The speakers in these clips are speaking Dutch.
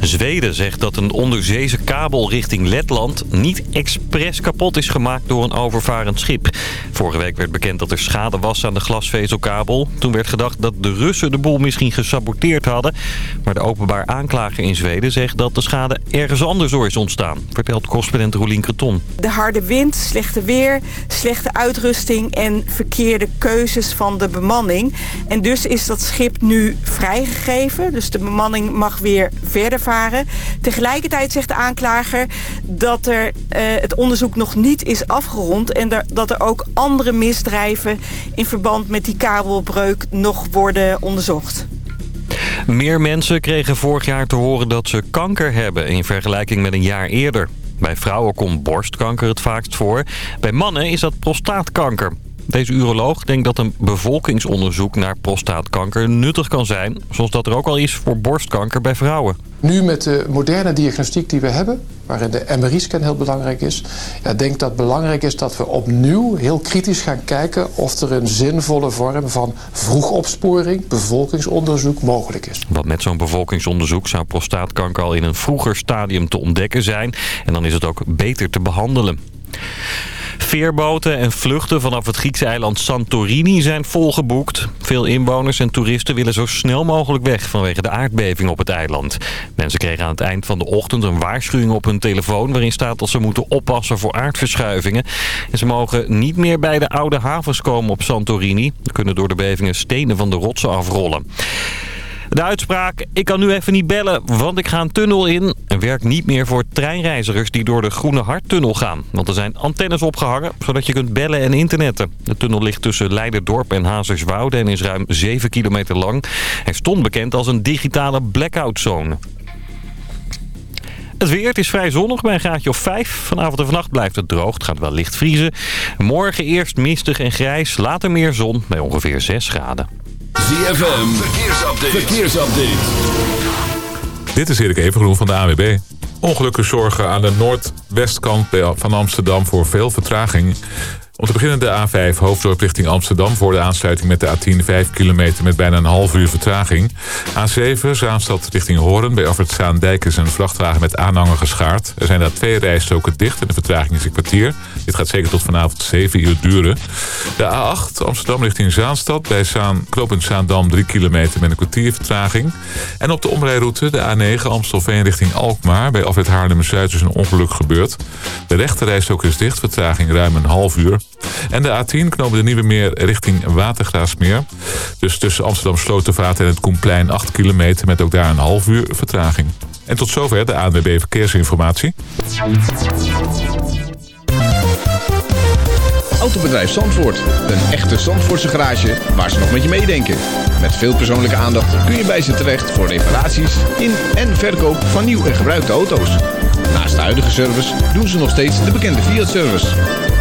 Zweden zegt dat een onderzeese kabel richting Letland niet expres kapot is gemaakt door een overvarend schip. Vorige week werd bekend dat er schade was aan de glasvezelkabel. Toen werd gedacht dat de Russen de boel misschien gesaboteerd hadden. Maar de openbaar aanklager in Zweden zegt dat de schade ergens anders door is ontstaan. Vertelt correspondent Roelien Kreton. De harde wind, slechte weer, slechte uitrusting en verkeerde keuzes van de bemanning. En dus is dat schip nu vrijgegeven. Dus de bemanning mag weer verder Tegelijkertijd zegt de aanklager dat er, uh, het onderzoek nog niet is afgerond... en dat er ook andere misdrijven in verband met die kabelbreuk nog worden onderzocht. Meer mensen kregen vorig jaar te horen dat ze kanker hebben in vergelijking met een jaar eerder. Bij vrouwen komt borstkanker het vaakst voor. Bij mannen is dat prostaatkanker. Deze uroloog denkt dat een bevolkingsonderzoek naar prostaatkanker nuttig kan zijn. Zoals dat er ook al is voor borstkanker bij vrouwen. Nu met de moderne diagnostiek die we hebben, waarin de MRI-scan heel belangrijk is... Ja, denk dat het belangrijk is dat we opnieuw heel kritisch gaan kijken... of er een zinvolle vorm van vroegopsporing, bevolkingsonderzoek mogelijk is. Want met zo'n bevolkingsonderzoek zou prostaatkanker al in een vroeger stadium te ontdekken zijn... en dan is het ook beter te behandelen. Veerboten en vluchten vanaf het Griekse eiland Santorini zijn volgeboekt. Veel inwoners en toeristen willen zo snel mogelijk weg vanwege de aardbeving op het eiland. Mensen kregen aan het eind van de ochtend een waarschuwing op hun telefoon... waarin staat dat ze moeten oppassen voor aardverschuivingen. En ze mogen niet meer bij de oude havens komen op Santorini. Er kunnen door de bevingen stenen van de rotsen afrollen. De uitspraak, ik kan nu even niet bellen, want ik ga een tunnel in... werkt niet meer voor treinreizigers die door de Groene Harttunnel gaan. Want er zijn antennes opgehangen, zodat je kunt bellen en internetten. De tunnel ligt tussen Leiderdorp en Hazerswoude en is ruim 7 kilometer lang. Hij stond bekend als een digitale blackout-zone. Het weer, het is vrij zonnig bij een graadje of 5. Vanavond en vannacht blijft het droog. Het gaat wel licht vriezen. Morgen eerst mistig en grijs, later meer zon bij ongeveer 6 graden. ZFM, verkeersupdate. verkeersupdate. Dit is Erik Evengroen van de AWB. Ongelukken zorgen aan de noordwestkant van Amsterdam voor veel vertraging. Om te beginnen de A5 hoofddorp richting Amsterdam... voor de aansluiting met de A10 5 kilometer met bijna een half uur vertraging. A7 Zaanstad richting Horen. Bij Alfred Zaandijk is een vrachtwagen met aanhanger geschaard. Er zijn daar twee rijstroken dicht en de vertraging is een kwartier. Dit gaat zeker tot vanavond 7 uur duren. De A8 Amsterdam richting Zaanstad. Bij Zaan, knooppunt Zaandam 3 kilometer met een kwartier vertraging. En op de omrijroute de A9 Amstelveen richting Alkmaar. Bij Alfred Haarlem-Zuid is een ongeluk gebeurd. De rechterrijstrook is dicht, vertraging ruim een half uur. En de A10 knopen de Nieuwe Meer richting Watergraasmeer. Dus tussen Amsterdam Slotervaart en het Koenplein 8 kilometer... met ook daar een half uur vertraging. En tot zover de ANWB Verkeersinformatie. Autobedrijf Zandvoort. Een echte Zandvoortse garage waar ze nog met je meedenken. Met veel persoonlijke aandacht kun je bij ze terecht... voor reparaties in en verkoop van nieuw en gebruikte auto's. Naast de huidige service doen ze nog steeds de bekende Fiat-service.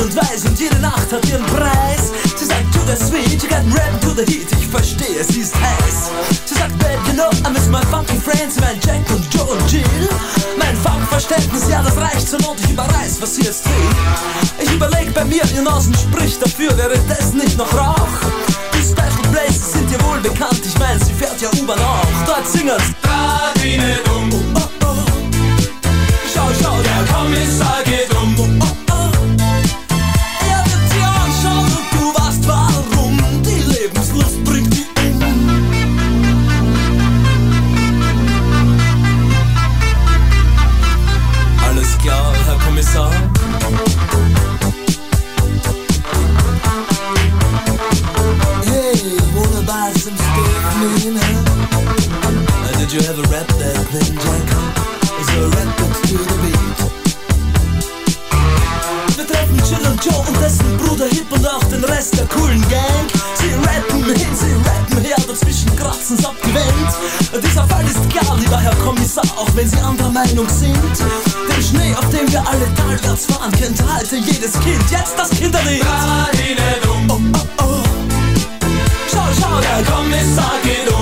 Und weiß und jede Nacht hat ihren Preis. Sie sagt, to the sweet, you got rap to the heat, ich verstehe, sie ist heiß. Sie sagt, babe, you know, I miss my funky friends, mein Jack und Joe und Jill. Mein Funkverständnis, ja, das reicht zur Not, ich überreiß, was sie jetzt will. Ich überleg bei mir, ihr Nasen spricht dafür, wäre das nicht noch Rauch? Die Special Places sind dir wohl bekannt, ich mein, sie fährt ja U-Bahn auch. Dort singen's. Radine kratzen's abgewählt. Dieser Fall ist klar, lieber Herr Kommissar, auch wenn Sie anderer Meinung sind. Den Schnee, auf dem wir alle talwärts fahren, kennt heute jedes Kind. Jetzt das Kinderlied. Oh, oh, oh. Schau, schau, der Kommissar geht um.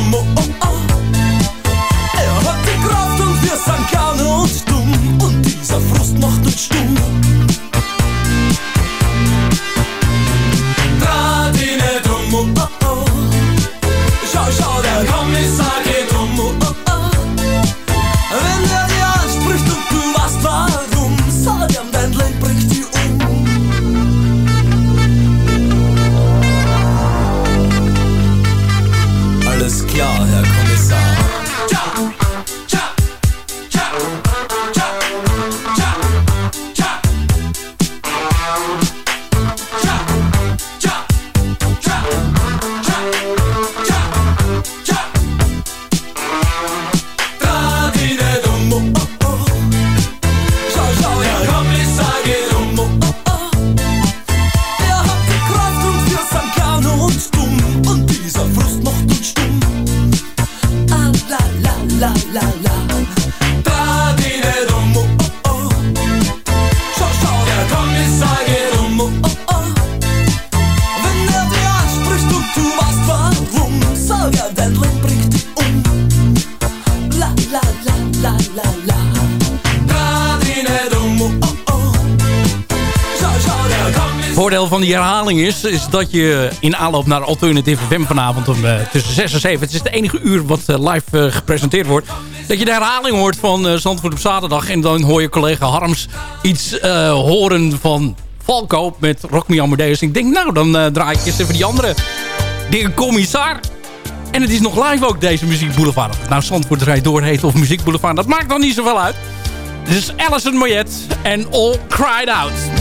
Van die herhaling is, is dat je in aanloop naar Alternative FM vanavond om, eh, tussen 6 en 7, het is het enige uur wat eh, live eh, gepresenteerd wordt, dat je de herhaling hoort van Zandvoort op zaterdag. En dan hoor je collega Harms iets horen van Falco met Rock Me Amadeus. Ik denk, nou, dan draai ik eens even die andere. De commissar. En het is nog live ook, deze Muziek Boulevard. Nou Zandvoort Rijd Door heet of Muziek Boulevard, dat maakt dan niet zoveel uit. Is Alison Moyet en All Cried Out.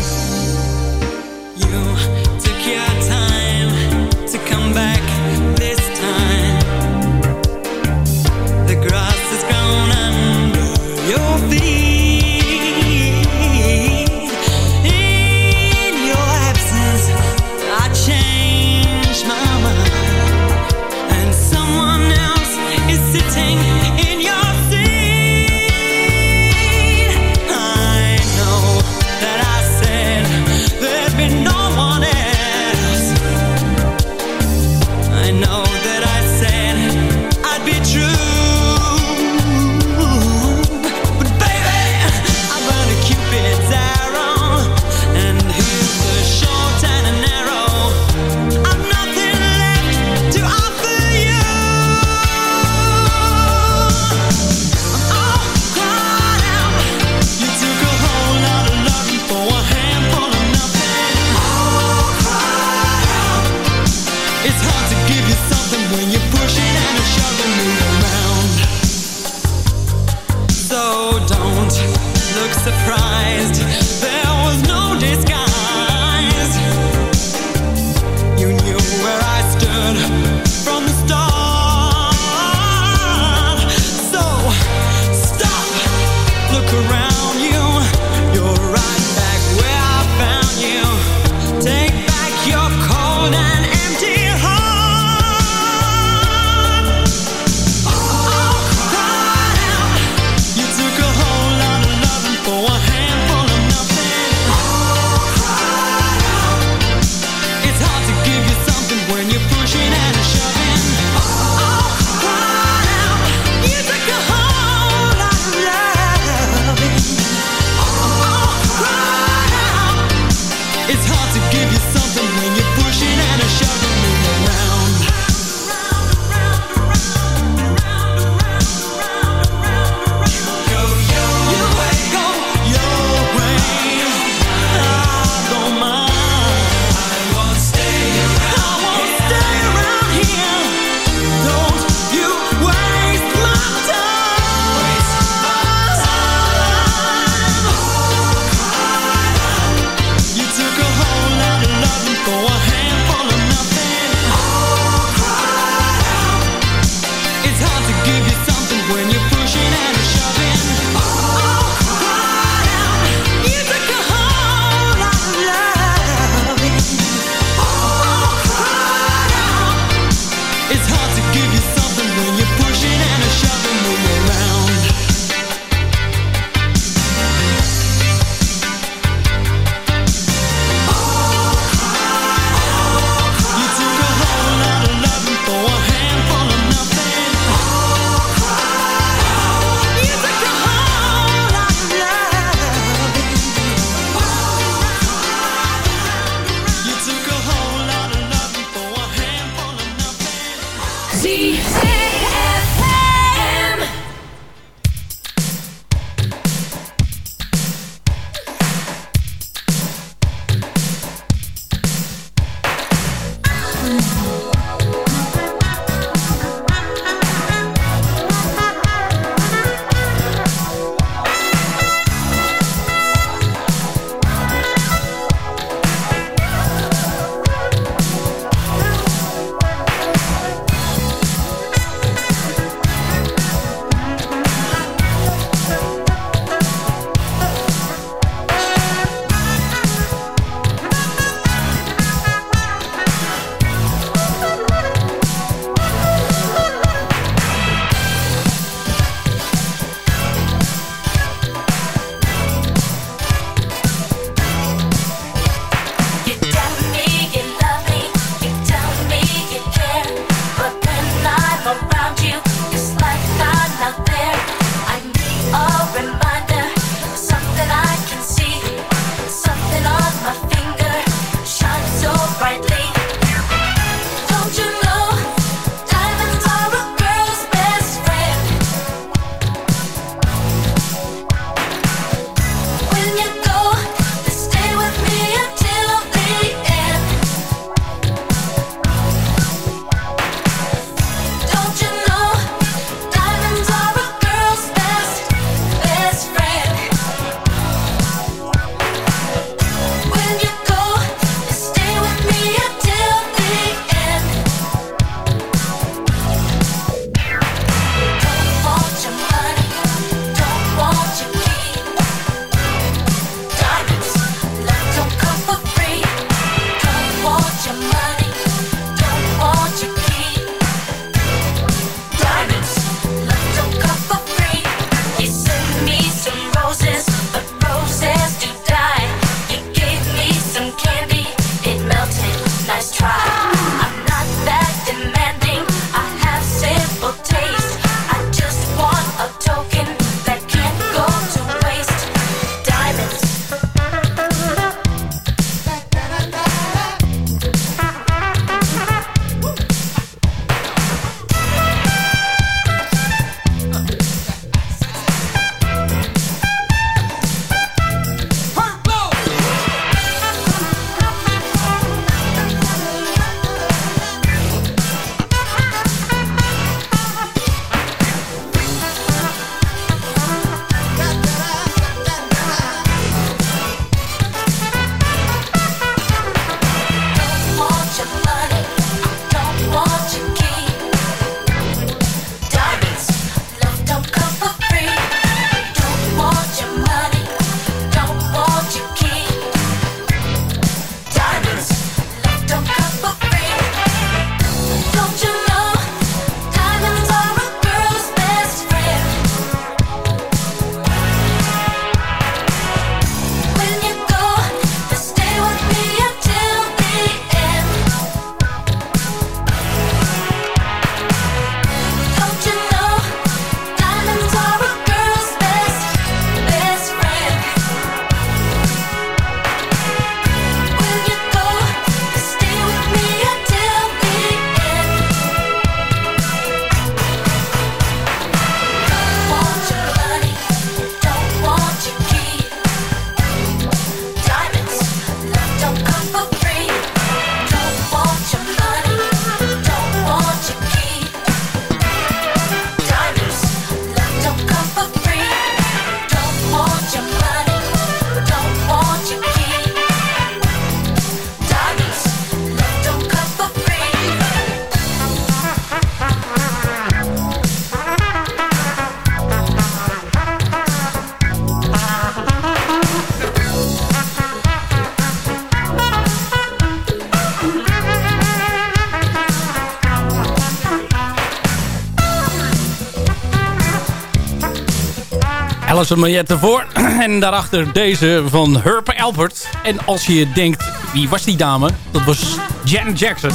Alison Mariette voor. En daarachter deze van Herb Alpert. En als je denkt, wie was die dame? Dat was Janet Jackson.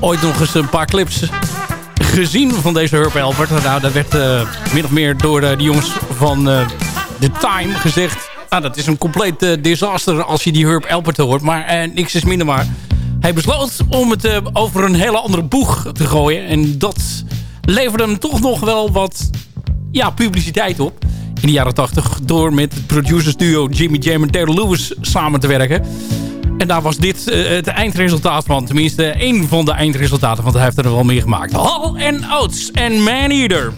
Ooit nog eens een paar clips gezien van deze Herb Alpert. Nou, dat werd uh, min of meer door uh, de jongens van uh, The Time gezegd. Nou, dat is een compleet disaster als je die Herb Alpert hoort. Maar niks is minder maar. Hij besloot om het over een hele andere boeg te gooien. En dat leverde hem toch nog wel wat ja, publiciteit op. In de jaren 80 door met het producers duo Jimmy Jam en Taylor Lewis samen te werken. En daar was dit uh, het eindresultaat van. Tenminste, één van de eindresultaten. Want hij heeft er wel meer gemaakt. Hall and Oates en Man Eater.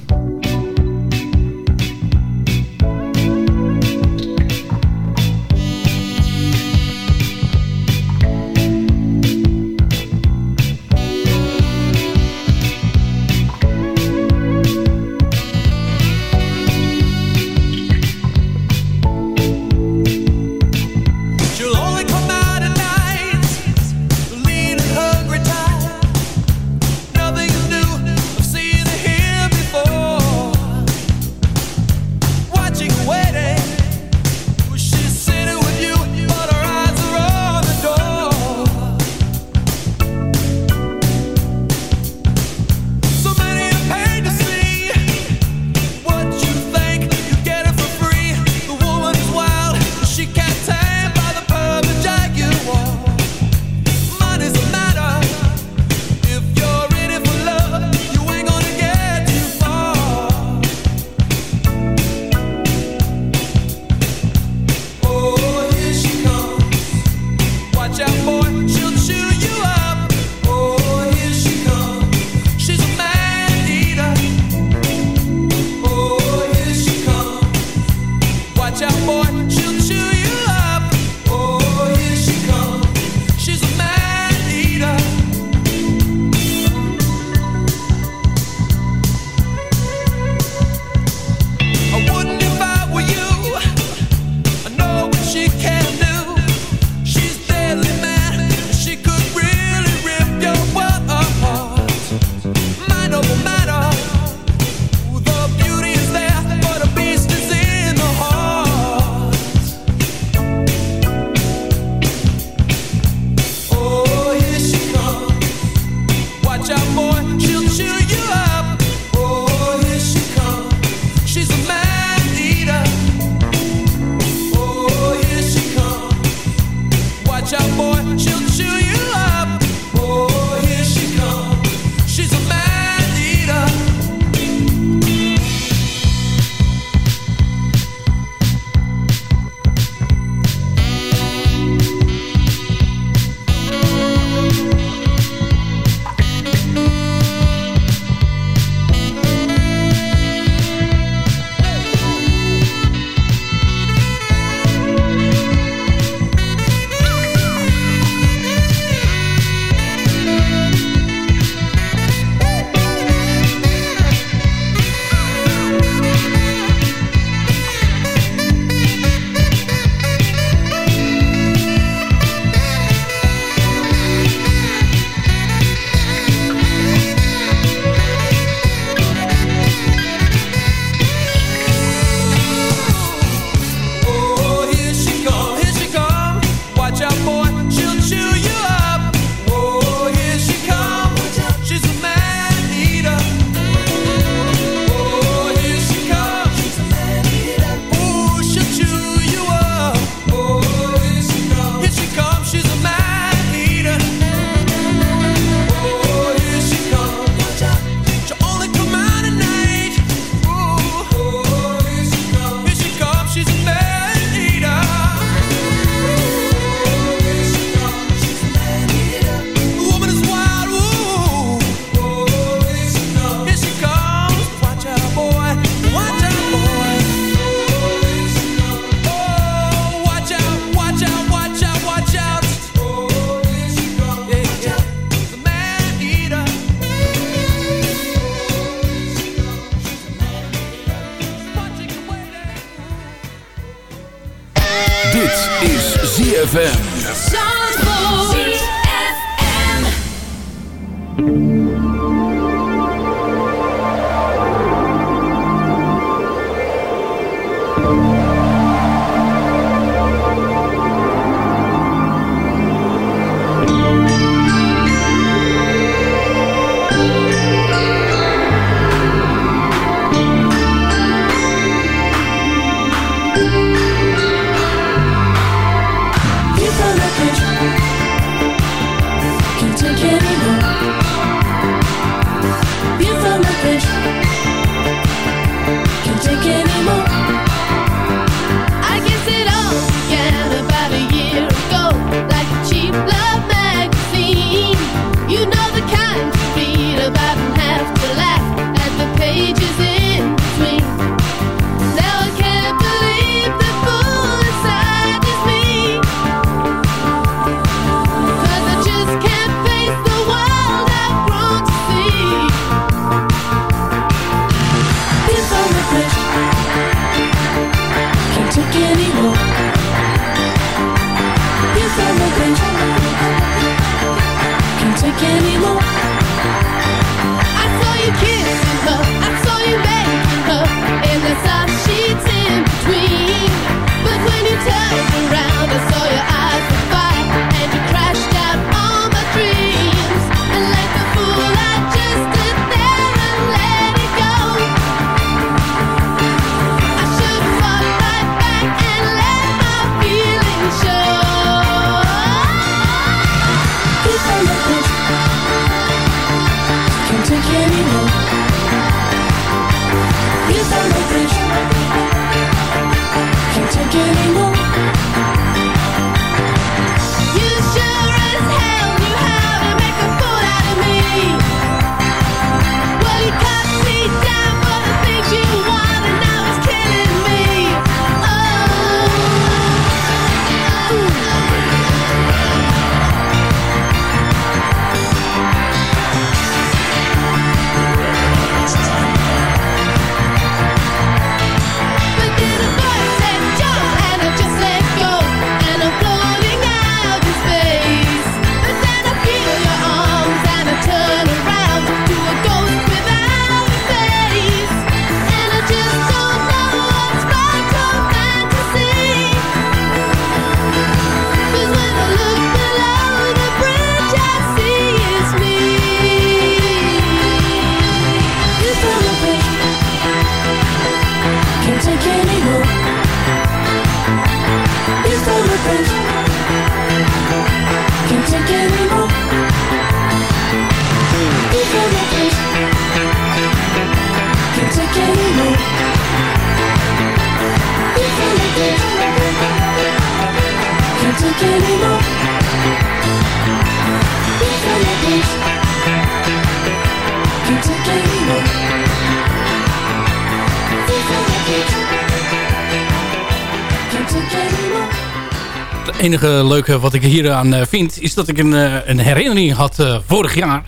Enige leuke wat ik hier aan eh, vind... is dat ik een, eh, een herinnering had eh, vorig jaar...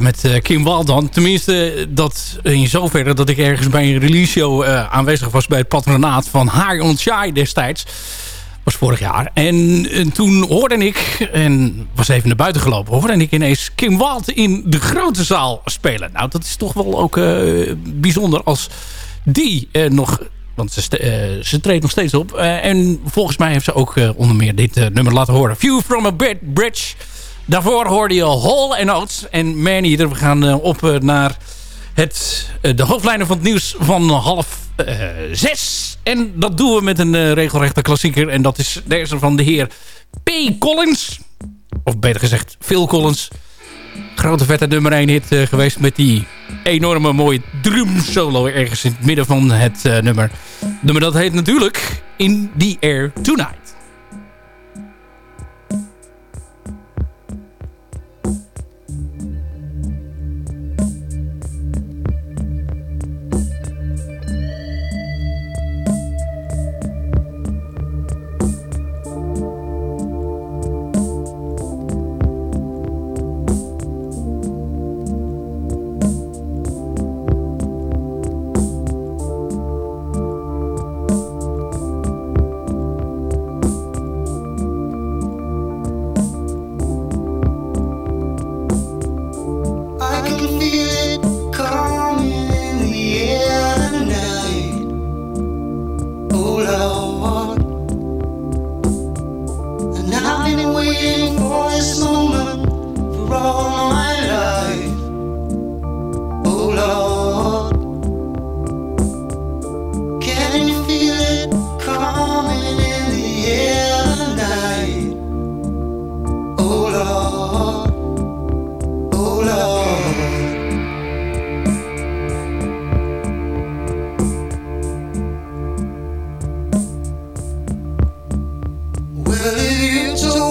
met Kim Waldan. Tenminste, dat in zoverre dat ik ergens bij een release show aanwezig was... bij het patronaat van High on Shy destijds. was vorig jaar. En, en toen hoorde ik, en was even naar buiten gelopen... hoorde ik ineens Kim Wald in de grote zaal spelen. Nou, dat is toch wel ook bijzonder als die nog... Want ze, eh, ze treedt nog steeds op. Eh, en volgens mij heeft ze ook eh, onder meer dit nummer laten horen. View from a Bridge. Daarvoor hoorde je Hall and Oates en Manier. We gaan op naar het, de hoofdlijnen van het nieuws van half zes. En dat doen we met een regelrechte klassieker. En dat is deze van de heer P. Collins. Of beter gezegd Phil Collins. Grote vette nummer 1 hit eh, geweest met die enorme mooie drum solo ergens in het midden van het eh, nummer. Nummer dat heet natuurlijk In the Air Tonight. believe so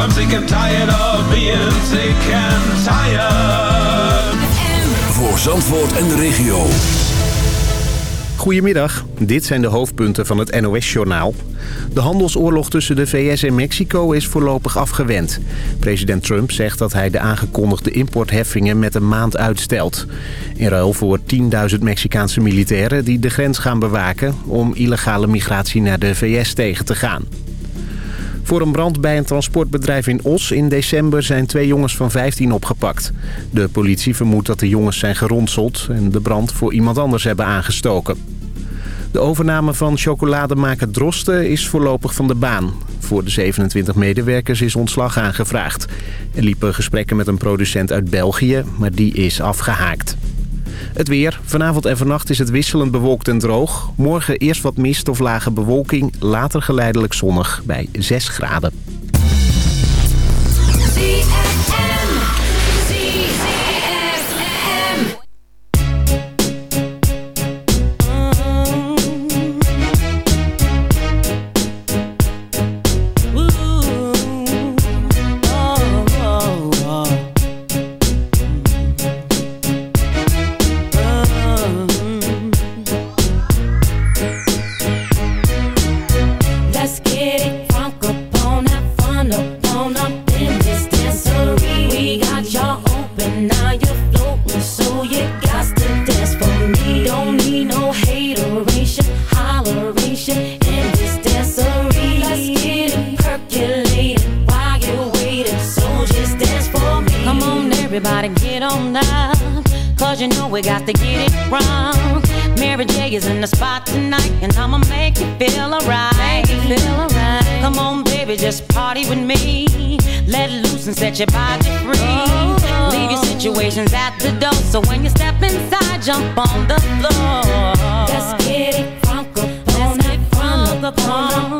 I'm sick and tired of being sick and tired. Voor Zandvoort en de regio. Goedemiddag, dit zijn de hoofdpunten van het NOS-journaal. De handelsoorlog tussen de VS en Mexico is voorlopig afgewend. President Trump zegt dat hij de aangekondigde importheffingen met een maand uitstelt. In ruil voor 10.000 Mexicaanse militairen die de grens gaan bewaken... om illegale migratie naar de VS tegen te gaan. Voor een brand bij een transportbedrijf in Os in december zijn twee jongens van 15 opgepakt. De politie vermoedt dat de jongens zijn geronseld en de brand voor iemand anders hebben aangestoken. De overname van chocolademaker Drosten is voorlopig van de baan. Voor de 27 medewerkers is ontslag aangevraagd. Er liepen gesprekken met een producent uit België, maar die is afgehaakt. Het weer. Vanavond en vannacht is het wisselend bewolkt en droog. Morgen eerst wat mist of lage bewolking. Later geleidelijk zonnig bij 6 graden. Cause you know we got to get it wrong. Mary J is in the spot tonight, and I'ma make you feel alright. Feel alright. Come on, baby, just party with me. Let loose and set your body free. Oh. Leave your situations at the door, so when you step inside, jump on the floor. Let's get it crunk up on that fun up on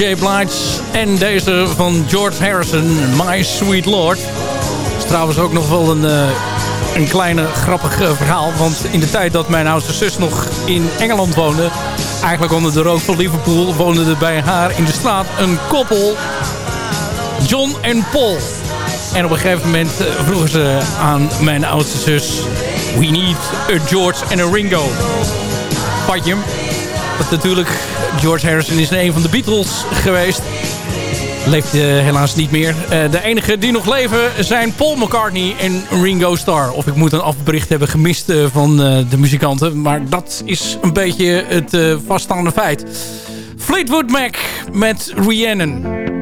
J. Blige en deze van George Harrison, My Sweet Lord. is trouwens ook nog wel een, eh, een kleine grappig eh, verhaal. Want in de tijd dat mijn oudste zus nog in Engeland woonde... eigenlijk onder de rook van Liverpool... woonde er bij haar in de straat een koppel... John en Paul. En op een gegeven moment eh, vroegen ze aan mijn oudste zus... We need a George en a Ringo. Padje. Want natuurlijk, George Harrison is een van de Beatles geweest. Leeft eh, helaas niet meer. Eh, de enige die nog leven zijn Paul McCartney en Ringo Starr. Of ik moet een afbericht hebben gemist eh, van de muzikanten. Maar dat is een beetje het vaststaande feit. Fleetwood Mac met Rhiannon.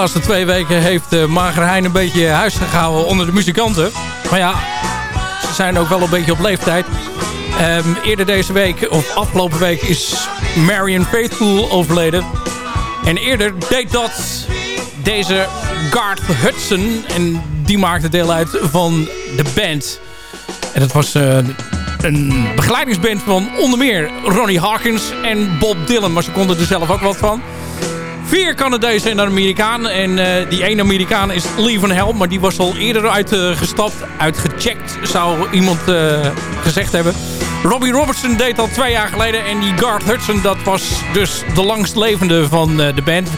Laatste twee weken heeft uh, Mager Hein een beetje huis gehouden onder de muzikanten. Maar ja, ze zijn ook wel een beetje op leeftijd. Um, eerder deze week, of afgelopen week, is Marion Faithful overleden. En eerder deed dat deze Garth Hudson. En die maakte deel uit van de band. En dat was uh, een begeleidingsband van onder meer Ronnie Hawkins en Bob Dylan. Maar ze konden er zelf ook wat van. Vier Canadezen en Amerikaan. En uh, die ene Amerikaan is Lee van Helm. Maar die was al eerder uitgestapt. Uh, uitgecheckt, zou iemand uh, gezegd hebben. Robbie Robertson deed al twee jaar geleden. En die Garth Hudson, dat was dus de langstlevende van de band.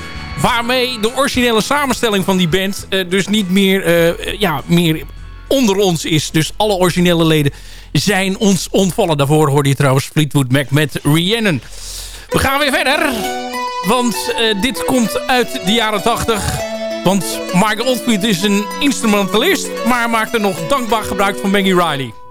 Waarmee de originele samenstelling van die band dus niet meer, ja, meer onder ons is. Dus alle originele leden zijn ons ontvallen. Daarvoor hoorde je trouwens Fleetwood Mac met Rhiannon. We gaan weer verder. Want uh, dit komt uit de jaren 80. Want Michael Oldfield is een instrumentalist. Maar maakt er nog dankbaar gebruik van Maggie Riley.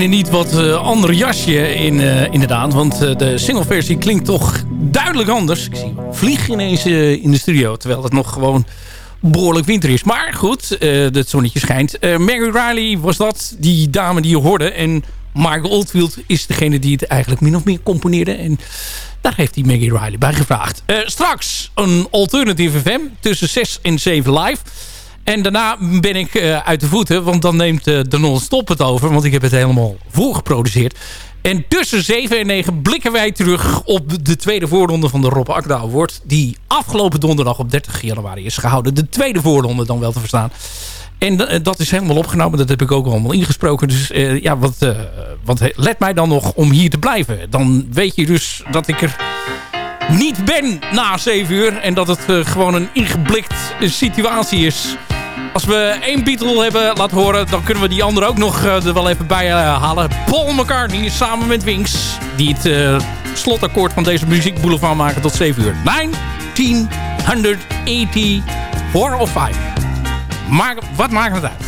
Een niet wat uh, ander jasje in, uh, inderdaad. Want uh, de singleversie klinkt toch duidelijk anders. Ik zie vlieg ineens in de studio. Terwijl het nog gewoon behoorlijk winter is. Maar goed, het zonnetje schijnt. Mary Riley was dat, die dame die je hoorde. En Mark Oldfield is degene die het eigenlijk min of meer componeerde. En daar heeft hij Maggie Riley bij gevraagd. straks een Alternative FM tussen 6 en 7 live. En daarna ben ik uh, uit de voeten, want dan neemt uh, de non-stop het over. Want ik heb het helemaal voorgeproduceerd. En tussen 7 en 9 blikken wij terug op de tweede voorronde van de Rob Akda Award. Die afgelopen donderdag op 30 januari is gehouden. De tweede voorronde dan wel te verstaan. En uh, dat is helemaal opgenomen. Dat heb ik ook allemaal ingesproken. Dus ja, wat, wat let mij dan nog om hier te blijven? Dan weet je dus dat ik er niet ben na 7 uur. En dat het gewoon een ingeblikt situatie is als we één Beatle hebben laten horen, dan kunnen we die andere ook nog uh, er wel even bij uh, halen. Paul McCartney samen met Wings, die het uh, slotakkoord van deze muziekboulevard maken tot 7 uur. 1984 of 5. Maar wat maakt het uit?